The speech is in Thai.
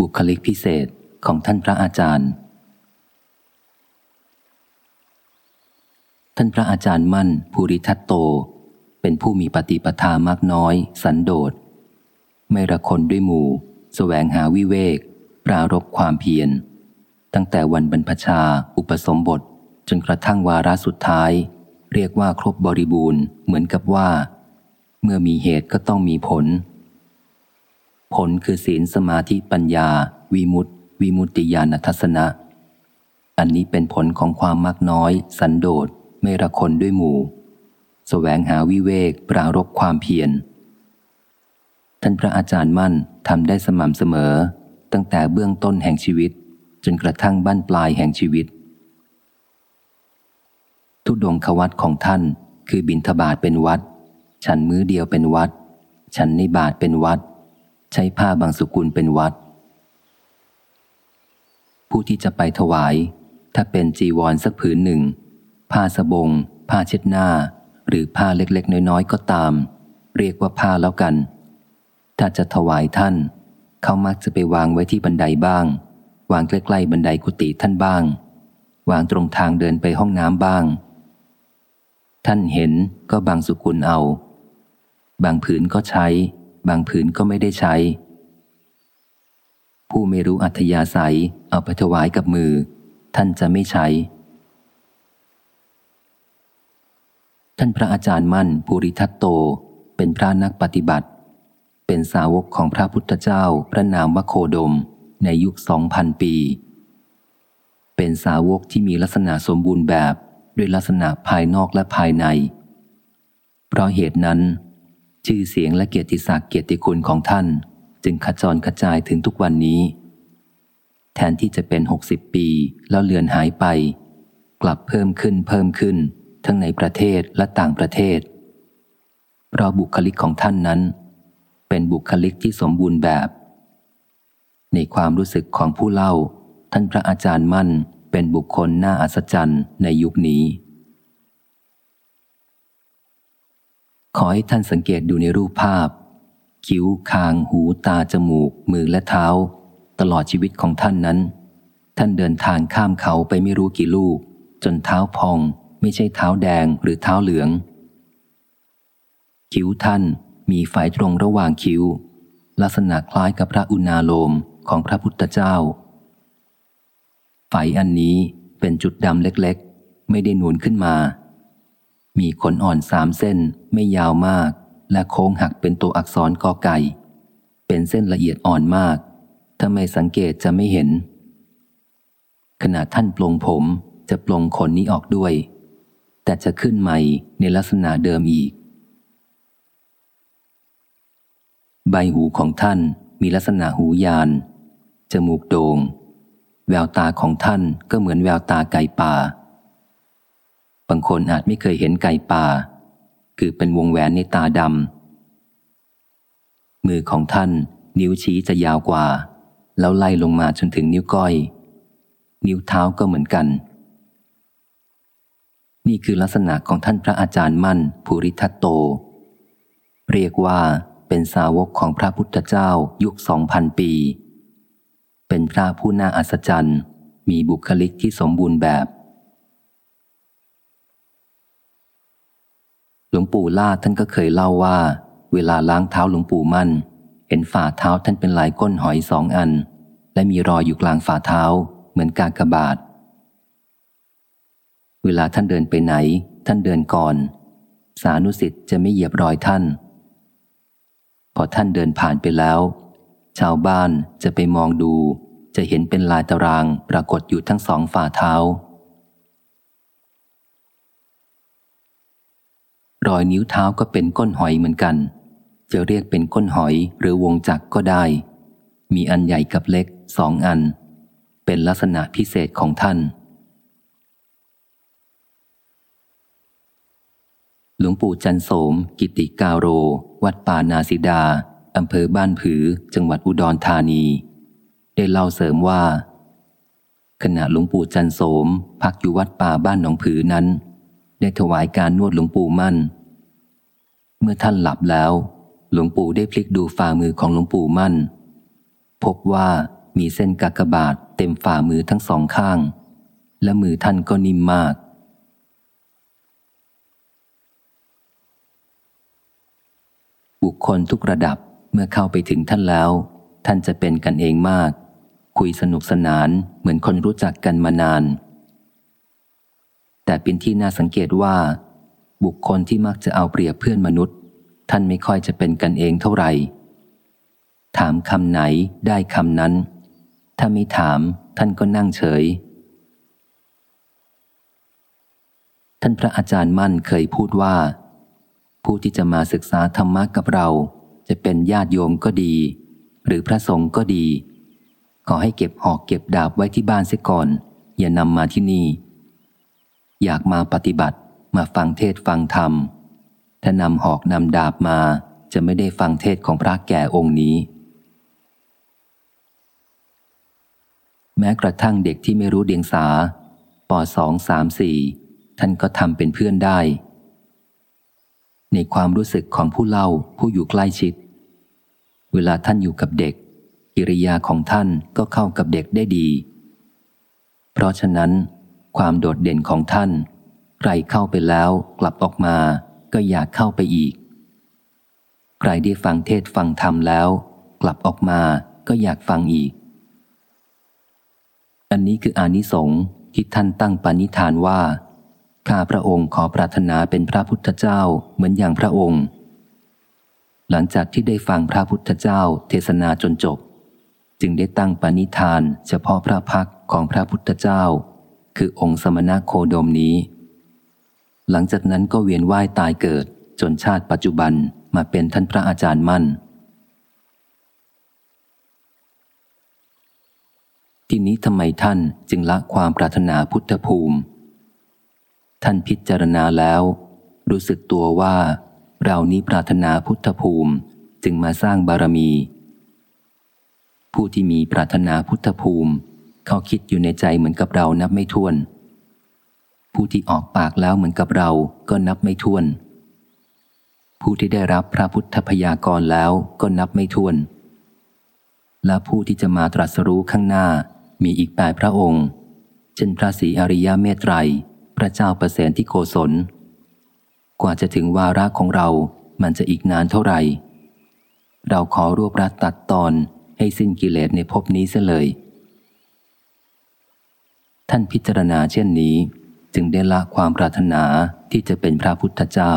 บุคลิกพิเศษของท่านพระอาจารย์ ท่านพระอาจารย์มั่นภูริทัตโต เป็นผู้มีปฏิปทามากน้อย สันโดษ ไม่ระคนด้วยหมู่สแสวงหาวิเวก ปรารบความเพียร ตั้งแต่วันบรรพชา อุปสมบท จนกระทั่งวาระสุดท้าย เรียกว่าครบบริบูรณ์เหมือนกับว่า เมื่อมีเหตุก็ต้องมีผล ผลคือศีลสมาธิปัญญา วิมุตติ วิมุตติญาณทัศนะ อันนี้เป็นผลของความมักน้อย สันโดษ ไม่ระคนด้วยหมู่สแสวงหาวิเวกปรารบความเพียร ท่านพระอาจารย์มั่นทำได้สม่ำเสมอ ตั้งแต่เบื้องต้นแห่งชีวิต จนกระทั่งบั้นปลายแห่งชีวิต ทุดงควัตของท่าน คือบินทบาทเป็นวัด ฉันมื้อเดียวเป็นวัด ฉันในบาทเป็นวัด ใช้ผ้าบางสุกุลเป็นวัด ผู้ที่จะไปถวาย ถ้าเป็นจีวรสักผืนหนึ่ง ผ้าสบง ผ้าเช็ดหน้า หรือผ้าเล็กๆ น้อยๆ ก็ตาม เรียกว่าผ้าแล้วกัน ถ้าจะถวายท่าน เขามักจะไปวางไว้ที่บันไดบ้าง วางใกล้ๆบันไดกุฏิท่านบ้าง วางตรงทางเดินไปห้องน้ำบ้าง ท่านเห็นก็บางสุกุลเอา บางผืนก็ใช้ บางผืนก็ไม่ได้ใช้ ผู้ไม่รู้อัธยาศัย เอาไปถวายกับมือ ท่านจะไม่ใช้ ท่านพระอาจารย์มั่นภูริทัตโต เป็นพระนักปฏิบัติ เป็นสาวกของพระพุทธเจ้าพระนามวโคดมในยุคสองพันปี เป็นสาวกที่มีลักษณะสมบูรณ์แบบด้วยลักษณะภายนอกและภายใน เพราะเหตุนั้น ชื่อเสียงและเกียรติศักดิ์เกียรติคุณของท่าน จึงขจรกระจายถึงทุกวันนี้ แทนที่จะเป็นหกสิบปีแล้วเลือนหายไป กลับเพิ่มขึ้นเพิ่มขึ้น ทั้งในประเทศและต่างประเทศเพราะบุคลิกของท่านนั้น เป็นบุคลิกที่สมบูรณ์แบบ ในความรู้สึกของผู้เล่า ท่านพระอาจารย์มั่นเป็นบุคคลน่าอัศจรรย์ในยุคนี้ ขอให้ท่านสังเกตดูในรูปภาพ คิ้ว คาง หู ตา จมูก มือและเท้า ตลอดชีวิตของท่านนั้น ท่านเดินทางข้ามเขาไปไม่รู้กี่ลูก จนเท้าพอง ไม่ใช่เท้าแดงหรือเท้าเหลือง คิ้วท่านมีไฟตรงระหว่างคิ้ว ลักษณะคล้ายกับพระอุณาโลมของพระพุทธเจ้าไฟอันนี้เป็นจุดดำเล็กๆ ไม่ได้หนุนขึ้นมา มีขนอ่อนสามเส้นไม่ยาวมาก และโค้งหักเป็นตัวอักษรกอไก่ เป็นเส้นละเอียดอ่อนมาก ถ้าไม่สังเกตจะไม่เห็น ขณะท่านปลงผมจะปลงขนนี้ออกด้วย แต่จะขึ้นใหม่ในลักษณะเดิมอีก ใบหูของท่านมีลักษณะหูยาน จมูกโดง่ง แววตาของท่านก็เหมือนแววตาไก่ป่า บางคนอาจไม่เคยเห็นไก่ป่า คือเป็นวงแหวนในตาดำ มือของท่าน นิ้วชี้จะยาวกว่า แล้วไล่ลงมาจนถึงนิ้วก้อย นิ้วเท้าก็เหมือนกัน นี่คือลักษณะของท่านพระอาจารย์มั่นภูริทัตโต เรียกว่าเป็นสาวกของพระพุทธเจ้ายุคสองพันปี เป็นพระผู้น่าอัศจรรย์ มีบุคลิกที่สมบูรณ์แบบ ลวงปู่ล่าท่านก็เคยเล่าว่า เวลาล้างเท้าหลวงปู่มั่น เห็นฝ่าเท้าท่านเป็นลายก้นหอยสองอัน และมีรอยอยู่กลางฝ่าเท้า เหมือนกากบาท เวลาท่านเดินไปไหน ท่านเดินก่อน สานุสิทธิ์จะไม่เหยียบรอยท่าน พอท่านเดินผ่านไปแล้ว ชาวบ้านจะไปมองดู จะเห็นเป็นลายตารางปรากฏอยู่ทั้งสองฝ่าเท้า รอยนิ้วเท้าก็เป็นก้นหอยเหมือนกัน จะเรียกเป็นก้นหอยหรือวงจักรก็ได้ มีอันใหญ่กับเล็กสองอัน เป็นลักษณะพิเศษของท่าน หลวงปู่จันโสม กิติกาโร วัดป่านาสิดาอำเภอบ้านผือ จังหวัดอุดรธานี ได้เล่าเสริมว่า ขณะหลวงปู่จันโสม พักอยู่วัดป่าบ้านหนองผือนั้น ได้ถวายการนวดหลวงปู่มั่น เมื่อท่านหลับแล้ว หลวงปู่ได้พลิกดูฝ่ามือของหลวงปู่มั่น พบว่ามีเส้นกากบาทเต็มฝ่ามือทั้งสองข้าง และมือท่านก็นิ่มมาก บุคคลทุกระดับเมื่อเข้าไปถึงท่านแล้ว ท่านจะเป็นกันเองมาก คุยสนุกสนานเหมือนคนรู้จักกันมานาน แต่เป็นที่น่าสังเกตว่า บุคคลที่มักจะเอาเปรียบเพื่อนมนุษย์ ท่านไม่ค่อยจะเป็นกันเองเท่าไหร่ ถามคำไหนได้คำนั้น ถ้าไม่ถามท่านก็นั่งเฉย ท่านพระอาจารย์มั่นเคยพูดว่า ผู้ที่จะมาศึกษาธรรมะกับเรา จะเป็นญาติโยมก็ดี หรือพระสงฆ์ก็ดี ขอให้เก็บหอกเก็บดาบไว้ที่บ้านเสียก่อน อย่านำมาที่นี่ อยากมาปฏิบัติมาฟังเทศฟังธรรม ถ้านำหอกนำดาบมาจะไม่ได้ฟังเทศของพระแก่องค์นี้ แม้กระทั่งเด็กที่ไม่รู้เดียงสาปสองสามสี่ท่านก็ทำเป็นเพื่อนได้ ในความรู้สึกของผู้เล่าผู้อยู่ใกล้ชิด เวลาท่านอยู่กับเด็ก กิริยาของท่านก็เข้ากับเด็กได้ดี เพราะฉะนั้น ความโดดเด่นของท่าน ใครเข้าไปแล้วกลับออกมา ก็อยากเข้าไปอีก ใครได้ฟังเทศฟังธรรมแล้ว กลับออกมาก็อยากฟังอีก อันนี้คืออานิสงส์ที่ท่านตั้งปณิธานว่าข้าพระองค์ขอปรารถนาเป็นพระพุทธเจ้าเหมือนอย่างพระองค์ หลังจากที่ได้ฟังพระพุทธเจ้าเทศนาจนจบ จึงได้ตั้งปณิธานเฉพาะพระพักของพระพุทธเจ้า คือองค์สมณะโคดมนี้ หลังจากนั้นก็เวียนว่ายตายเกิดจนชาติปัจจุบันมาเป็นท่านพระอาจารย์มั่น ทีนี้ทำไมท่านจึงละความปรารถนาพุทธภูมิ ท่านพิจารณาแล้ว รู้สึกตัวว่า เรานี้ปรารถนาพุทธภูมิจึงมาสร้างบารมี ผู้ที่มีปรารถนาพุทธภูมิ เขาคิดอยู่ในใจเหมือนกับเรานับไม่ถ้วน ผู้ที่ออกปากแล้วเหมือนกับเราก็นับไม่ถ้วน ผู้ที่ได้รับพระพุทธพยากรแล้วก็นับไม่ถ้วน และผู้ที่จะมาตรัสรู้ข้างหน้ามีอีกแปดพระองค์ เช่นพระศรีอริยเมตไตร พระเจ้าประเสนที่โกศล กว่าจะถึงวาระของเรามันจะอีกนานเท่าไหร่ เราขอรวบรัดตัดตอนให้สิ้นกิเลสในภพนี้เสียเลย ท่านพิจารณาเช่นนี้ จึงได้ละความปรารถนาที่จะเป็นพระพุทธเจ้า